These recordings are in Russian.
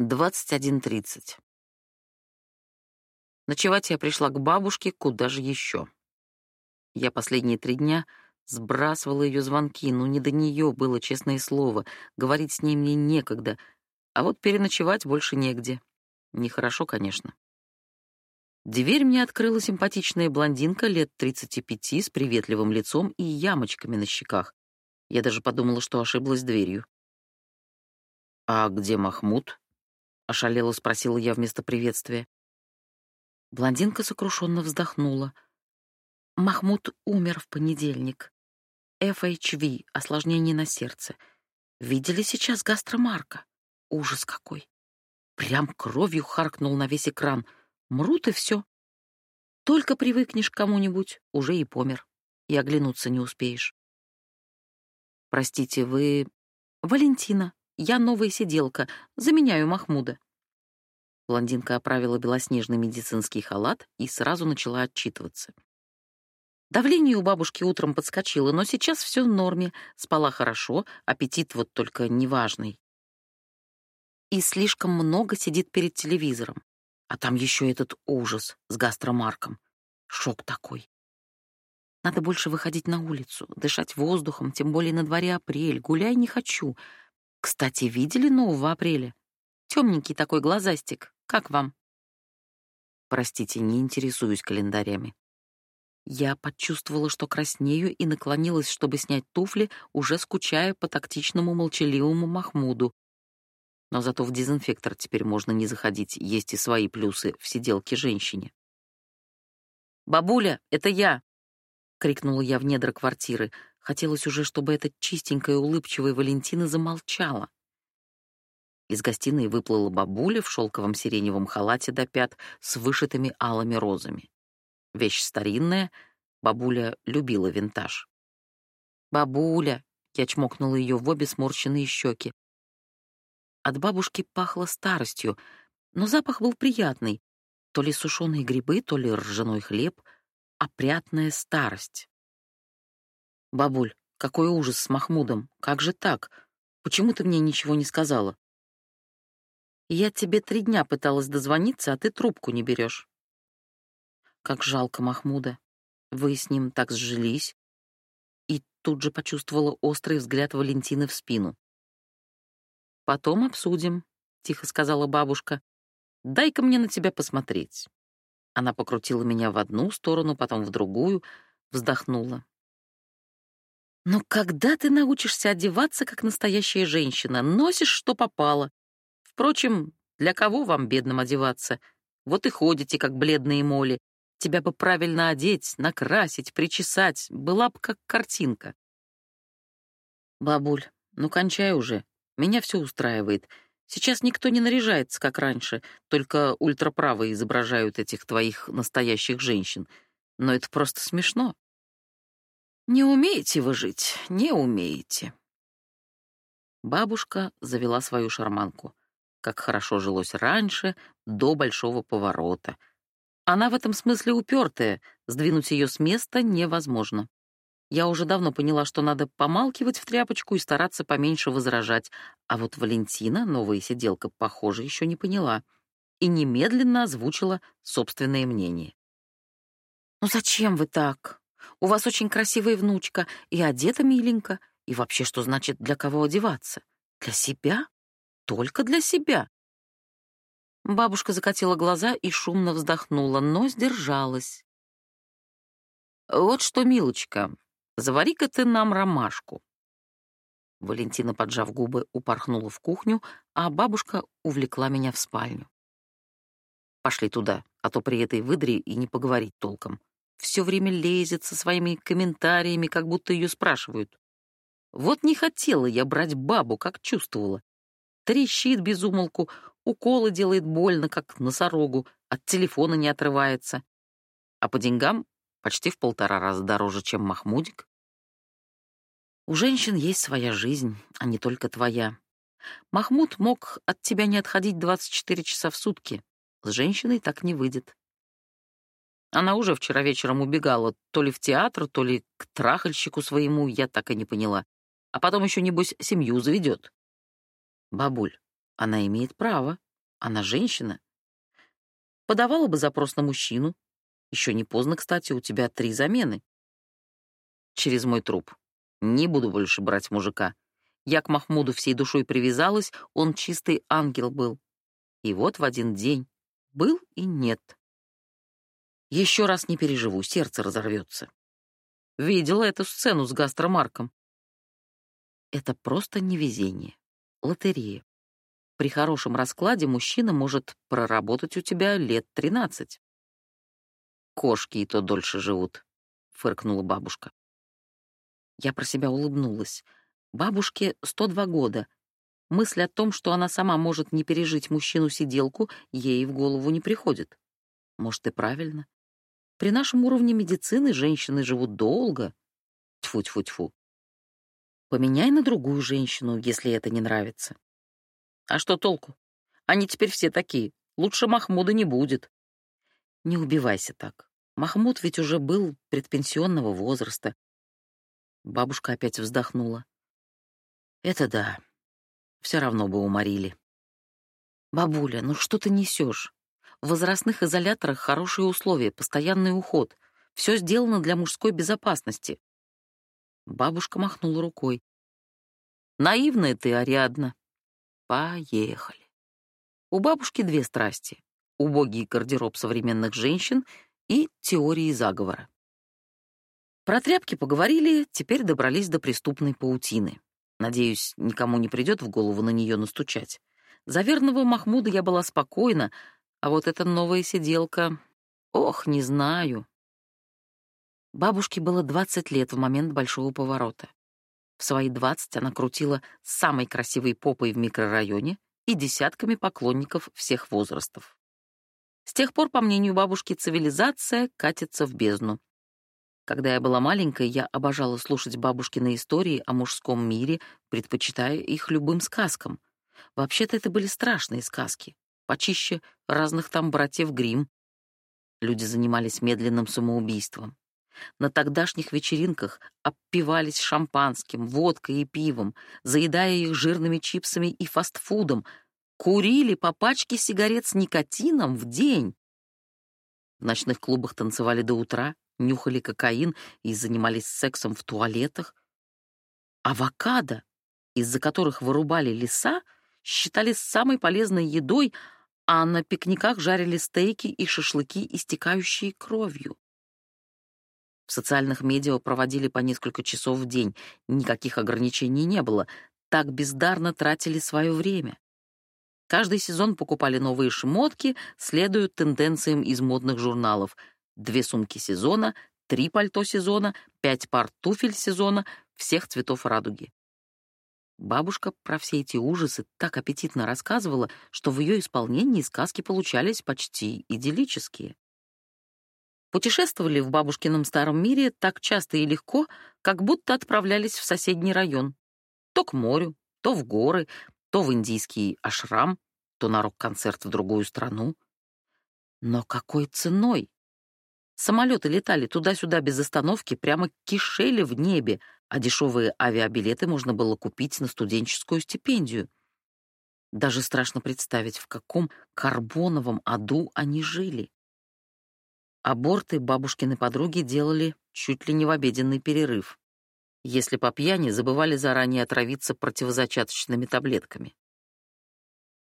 21.30. Ночевать я пришла к бабушке, куда же еще? Я последние три дня сбрасывала ее звонки, но не до нее было, честное слово. Говорить с ней мне некогда, а вот переночевать больше негде. Нехорошо, конечно. Дверь мне открыла симпатичная блондинка лет 35 с приветливым лицом и ямочками на щеках. Я даже подумала, что ошиблась дверью. «А где Махмуд?» Ошалело спросила я вместо приветствия. Блондинка сокрушенно вздохнула. Махмуд умер в понедельник. FHV, осложнение на сердце. Видели сейчас гастромарка? Ужас какой. Прям кровью харкнул на весь экран. Мрут и все. Только привыкнешь к кому-нибудь, уже и помер. И оглянуться не успеешь. Простите, вы... Валентина. Я новая сиделка, заменяю Махмуда». Блондинка оправила белоснежный медицинский халат и сразу начала отчитываться. Давление у бабушки утром подскочило, но сейчас все в норме, спала хорошо, аппетит вот только неважный. И слишком много сидит перед телевизором. А там еще этот ужас с гастромарком. Шок такой. Надо больше выходить на улицу, дышать воздухом, тем более на дворе апрель. Гуляй не хочу, кстати, видели нового апреля? Темненький такой глазастик. Как вам? Простите, не интересуюсь календарями. Я почувствовала, что краснею, и наклонилась, чтобы снять туфли, уже скучая по тактичному молчаливому Махмуду. Но зато в дезинфектор теперь можно не заходить, есть и свои плюсы в сиделке женщине. «Бабуля, это я!» — крикнула я в недра квартиры. Хотелось уже, чтобы эта чистенькая улыбчивая Валентина замолчала. Из гостиной выплыла бабуля в шелковом сиреневом халате до пят с вышитыми алыми розами. Вещь старинная, бабуля любила винтаж. «Бабуля!» — я чмокнула ее в обе сморщенные щеки. От бабушки пахло старостью, но запах был приятный. То ли сушеные грибы, то ли ржаной хлеб, опрятная старость. «Бабуль, какой ужас с Махмудом! Как же так? Почему ты мне ничего не сказала?» «Я тебе три дня пыталась дозвониться, а ты трубку не берешь». «Как жалко Махмуда. Вы с ним так сжились». И тут же почувствовала острый взгляд Валентины в спину. «Потом обсудим», — тихо сказала бабушка. «Дай-ка мне на тебя посмотреть». Она покрутила меня в одну сторону, потом в другую, вздохнула. Но когда ты научишься одеваться как настоящая женщина, носишь что попало? Впрочем, для кого вам, бедным, одеваться? Вот и ходите, как бледные моли. Тебя бы правильно одеть, накрасить, причесать, была бы как картинка. Бабуль, ну кончай уже. Меня все устраивает. Сейчас никто не наряжается, как раньше, только ультраправые изображают этих твоих настоящих женщин. Но это просто смешно. Не умеете вы жить, не умеете. Бабушка завела свою шарманку. Как хорошо жилось раньше, до большого поворота. Она в этом смысле упертая, сдвинуть ее с места невозможно. Я уже давно поняла, что надо помалкивать в тряпочку и стараться поменьше возражать, а вот Валентина, новая сиделка, похоже, еще не поняла и немедленно озвучила собственное мнение. «Ну зачем вы так? У вас очень красивая внучка, и одета миленько. И вообще, что значит для кого одеваться? Для себя? Только для себя. Бабушка закатила глаза и шумно вздохнула, но сдержалась. «Вот что, милочка, завари-ка ты нам ромашку». Валентина, поджав губы, упорхнула в кухню, а бабушка увлекла меня в спальню. «Пошли туда, а то при этой выдре и не поговорить толком все время лезет со своими комментариями, как будто ее спрашивают. Вот не хотела я брать бабу, как чувствовала. Трещит без умолку, уколы делает больно, как носорогу, от телефона не отрывается. А по деньгам почти в полтора раза дороже, чем Махмудик. У женщин есть своя жизнь, а не только твоя. Махмуд мог от тебя не отходить 24 часа в сутки. С женщиной так не выйдет. Она уже вчера вечером убегала то ли в театр, то ли к трахальщику своему, я так и не поняла. А потом еще, небось, семью заведет. Бабуль, она имеет право, Она женщина. Подавала бы запрос на мужчину. Еще не поздно, кстати, у тебя три замены. Через мой труп. Не буду больше брать мужика. Я к Махмуду всей душой привязалась, он чистый ангел был. И вот в один день был и нет. Еще раз не переживу, сердце разорвется. Видела эту сцену с гастромарком. Это просто невезение. Лотерея. При хорошем раскладе мужчина может проработать у тебя лет тринадцать. Кошки и то дольше живут, фыркнула бабушка. Я про себя улыбнулась. Бабушке 102 года. Мысль о том, что она сама может не пережить мужчину-сиделку, ей в голову не приходит. Может, и правильно. При нашем уровне медицины женщины живут долго. Тьфу-тьфу-тьфу. Поменяй на другую женщину, если это не нравится. А что толку? Они теперь все такие. Лучше Махмуда не будет. Не убивайся так. Махмуд ведь уже был предпенсионного возраста. Бабушка опять вздохнула. Это да. Все равно бы уморили. Бабуля, ну что ты несешь? В возрастных изоляторах хорошие условия, постоянный уход. Все сделано для мужской безопасности. Бабушка махнула рукой. Наивная ты, Ариадна. Поехали. У бабушки две страсти: убогий гардероб современных женщин и теории заговора. Про тряпки поговорили, теперь добрались до преступной паутины. Надеюсь, никому не придет в голову на нее настучать. За верного Махмуда я была спокойна, а вот эта новая сиделка... Ох, не знаю. Бабушке было 20 лет в момент большого поворота. В свои 20 она крутила самой красивой попой в микрорайоне и десятками поклонников всех возрастов. С тех пор, по мнению бабушки, цивилизация катится в бездну. Когда я была маленькой, я обожала слушать бабушкины истории о мужском мире, предпочитая их любым сказкам. Вообще-то это были страшные сказки, почище разных там братьев Гримм. Люди занимались медленным самоубийством. На тогдашних вечеринках обпивались шампанским, водкой и пивом, заедая их жирными чипсами и фастфудом, курили по пачке сигарет с никотином в день. В ночных клубах танцевали до утра, нюхали кокаин и занимались сексом в туалетах. Авокадо, из-за которых вырубали леса, считали самой полезной едой, а на пикниках жарили стейки и шашлыки, истекающие кровью. В социальных медиа проводили по несколько часов в день, никаких ограничений не было, так бездарно тратили свое время. Каждый сезон покупали новые шмотки, следуют тенденциям из модных журналов — две сумки сезона, три пальто сезона, пять пар туфель сезона, всех цветов радуги. Бабушка про все эти ужасы так аппетитно рассказывала, что в ее исполнении сказки получались почти идиллические. Путешествовали в бабушкином старом мире так часто и легко, как будто отправлялись в соседний район. То к морю, то в горы, то в индийский ашрам, то на рок-концерт в другую страну. Но какой ценой? Самолеты летали туда-сюда без остановки, прямо кишели в небе, а дешевые авиабилеты можно было купить на студенческую стипендию. Даже страшно представить, в каком карбоновом аду они жили. Аборты бабушкины подруги делали чуть ли не в обеденный перерыв. Если по пьяни, забывали заранее отравиться противозачаточными таблетками.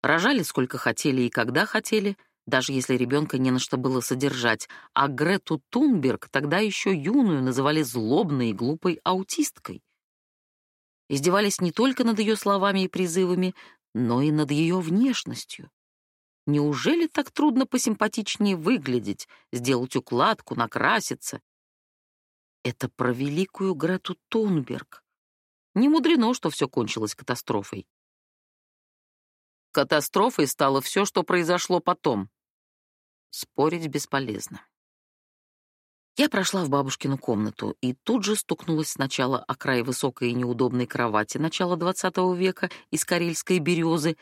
Рожали сколько хотели и когда хотели — даже если ребенка не на что было содержать, а Грету Тунберг, тогда еще юную, называли злобной и глупой аутисткой. Издевались не только над ее словами и призывами, но и над ее внешностью. Неужели так трудно посимпатичнее выглядеть, сделать укладку, накраситься? Это про великую Грету Тунберг. Не мудрено, что все кончилось катастрофой. Катастрофой стало все, что произошло потом. Спорить бесполезно. Я прошла в бабушкину комнату и тут же стукнулась сначала о край высокой и неудобной кровати начала XX века из карельской березы,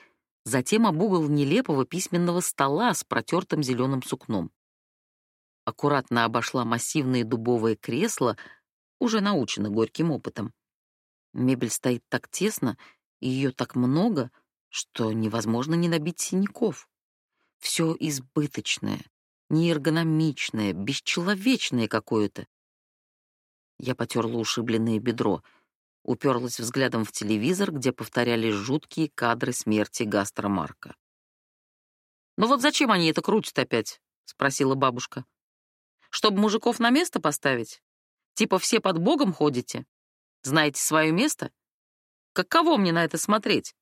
затем об угол нелепого письменного стола с протертым зеленым сукном. Аккуратно обошла массивные дубовые кресла, уже научена горьким опытом. Мебель стоит так тесно, и ее так много, что невозможно не набить синяков. Все избыточное, неэргономичное, бесчеловечное какое-то. Я потерла ушибленное бедро, уперлась взглядом в телевизор, где повторялись жуткие кадры смерти Гастера Марка. «Ну вот зачем они это крутят опять?» — спросила бабушка. «Чтобы мужиков на место поставить? Типа все под Богом ходите? Знаете свое место? Каково мне на это смотреть?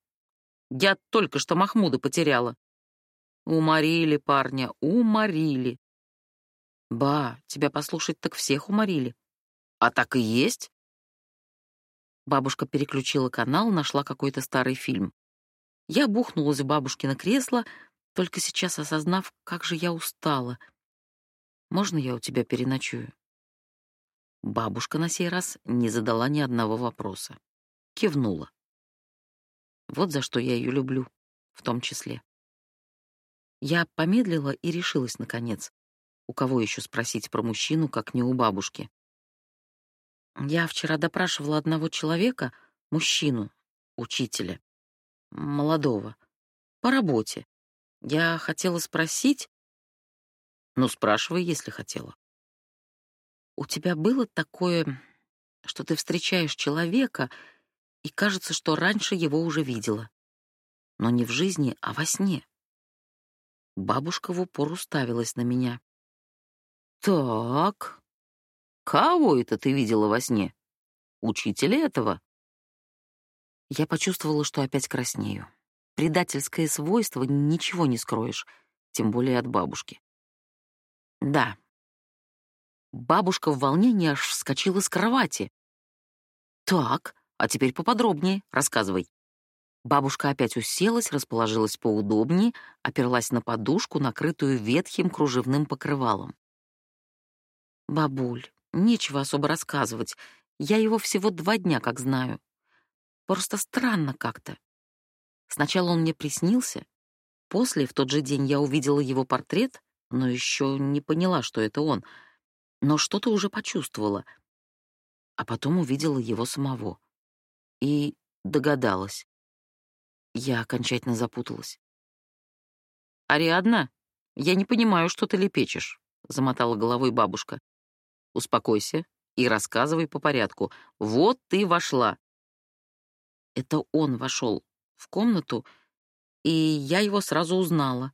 Я только что Махмуда потеряла. Уморили парня, уморили. Ба, тебя послушать так всех уморили. А так и есть. Бабушка переключила канал, нашла какой-то старый фильм. Я бухнулась в бабушкино кресло, только сейчас осознав, как же я устала. «Можно я у тебя переночую?» Бабушка на сей раз не задала ни одного вопроса. Кивнула. Вот за что я ее люблю, в том числе. Я помедлила и решилась, наконец. У кого еще спросить про мужчину, как не у бабушки? Я вчера допрашивала одного человека, мужчину, учителя, молодого, по работе. Я хотела спросить... Ну, спрашивай, если хотела. У тебя было такое, что ты встречаешь человека, и кажется, что раньше его уже видела. Но не в жизни, а во сне. Бабушка в упор уставилась на меня. «Так, кого это ты видела во сне? Учителя этого?» Я почувствовала, что опять краснею. Предательское свойство ничего не скроешь, тем более от бабушки. Да. Бабушка в волнении аж вскочила с кровати. «Так, а теперь поподробнее, рассказывай». Бабушка опять уселась, расположилась поудобнее, оперлась на подушку, накрытую ветхим кружевным покрывалом. «Бабуль, нечего особо рассказывать. Я его всего два дня как знаю. Просто странно как-то. Сначала он мне приснился. После, в тот же день, я увидела его портрет, но еще не поняла, что это он. Но что-то уже почувствовала. А потом увидела его самого. И догадалась. Я окончательно запуталась. «Ариадна, я не понимаю, что ты лепечешь», — замотала головой бабушка. «Успокойся и рассказывай по порядку. Вот ты вошла». Это он вошел в комнату, и я его сразу узнала.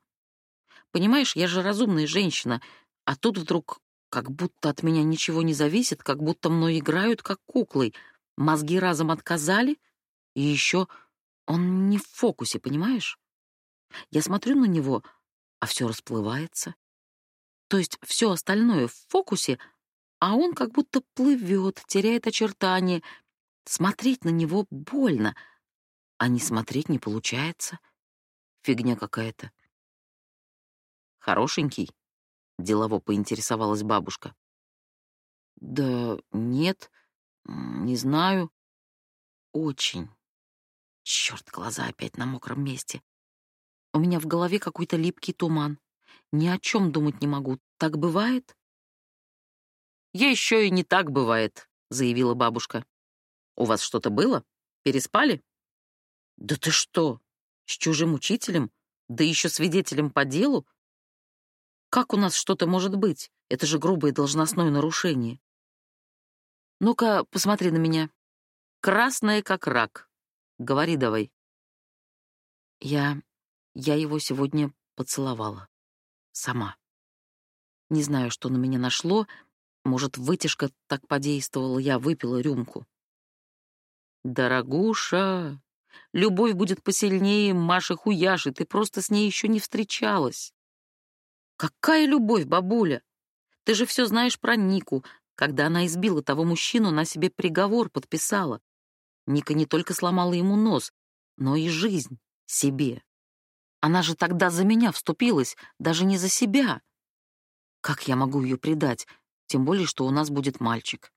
Понимаешь, я же разумная женщина, а тут вдруг как будто от меня ничего не зависит, как будто мной играют как куклой. Мозги разом отказали, и еще он не в фокусе, понимаешь? Я смотрю на него, а все расплывается. То есть все остальное в фокусе, а он как будто плывет, теряет очертания. Смотреть на него больно, а не смотреть не получается. Фигня какая-то. Хорошенький? Делово поинтересовалась бабушка. Да нет, не знаю. Очень. Черт, глаза опять на мокром месте. У меня в голове какой-то липкий туман. Ни о чем думать не могу. Так бывает? Я еще и не так бывает, заявила бабушка. У вас что-то было? Переспали? Да ты что? С чужим учителем? Да еще свидетелем по делу? Как у нас что-то может быть? Это же грубое должностное нарушение. Ну-ка, посмотри на меня. Красная как рак. Говори давай. Я... я его сегодня поцеловала. Сама. Не знаю, что на меня нашло. Может, вытяжка так подействовала, я выпила рюмку. Дорогуша, любовь будет посильнее Маши Хуяши, ты просто с ней еще не встречалась. Какая любовь, бабуля? Ты же все знаешь про Нику. Когда она избила того мужчину, она себе приговор подписала. Ника не только сломала ему нос, но и жизнь себе. Она же тогда за меня вступилась, даже не за себя. Как я могу ее предать, тем более, что у нас будет мальчик?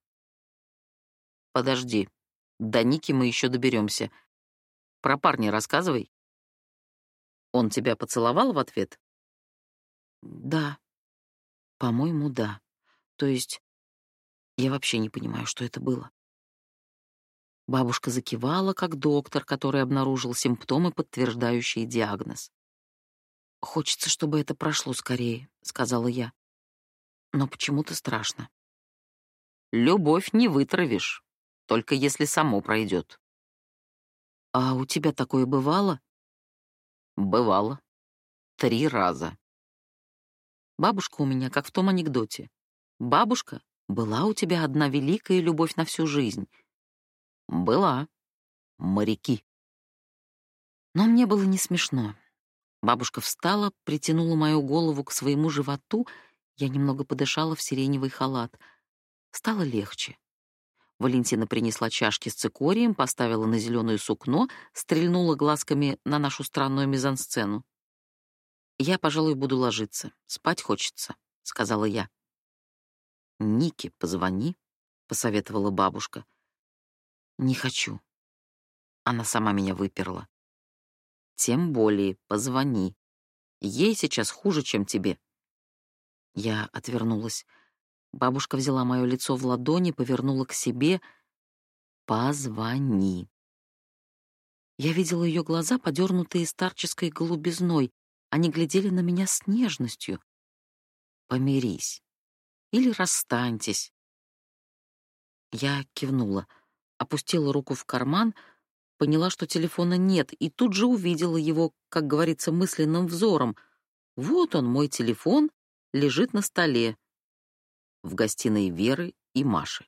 Подожди, до Ники мы еще доберемся. Про парня рассказывай. Он тебя поцеловал в ответ? Да. По-моему, да. То есть я вообще не понимаю, что это было. Бабушка закивала, как доктор, который обнаружил симптомы, подтверждающие диагноз. «Хочется, чтобы это прошло скорее», — сказала я. «Но почему-то страшно». «Любовь не вытравишь, только если само пройдет». «А у тебя такое бывало?» «Бывало. Три раза». Бабушка у меня, как в том анекдоте. «Бабушка, была у тебя одна великая любовь на всю жизнь». «Была. Моряки». Но мне было не смешно. Бабушка встала, притянула мою голову к своему животу, я немного подышала в сиреневый халат. Стало легче. Валентина принесла чашки с цикорием, поставила на зеленое сукно, стрельнула глазками на нашу странную мизансцену. «Я, пожалуй, буду ложиться. Спать хочется», — сказала я. «Нике позвони», — посоветовала бабушка. «Не хочу». Она сама меня выперла. Тем более позвони. Ей сейчас хуже, чем тебе. Я отвернулась. Бабушка взяла мое лицо в ладони, повернула к себе. «Позвони». Я видела ее глаза, подернутые старческой голубизной. Они глядели на меня с нежностью. «Помирись. Или расстаньтесь». Я кивнула, опустила руку в карман — Поняла, что телефона нет, и тут же увидела его, как говорится, мысленным взором. Вот он, мой телефон, лежит на столе в гостиной Веры и Маши.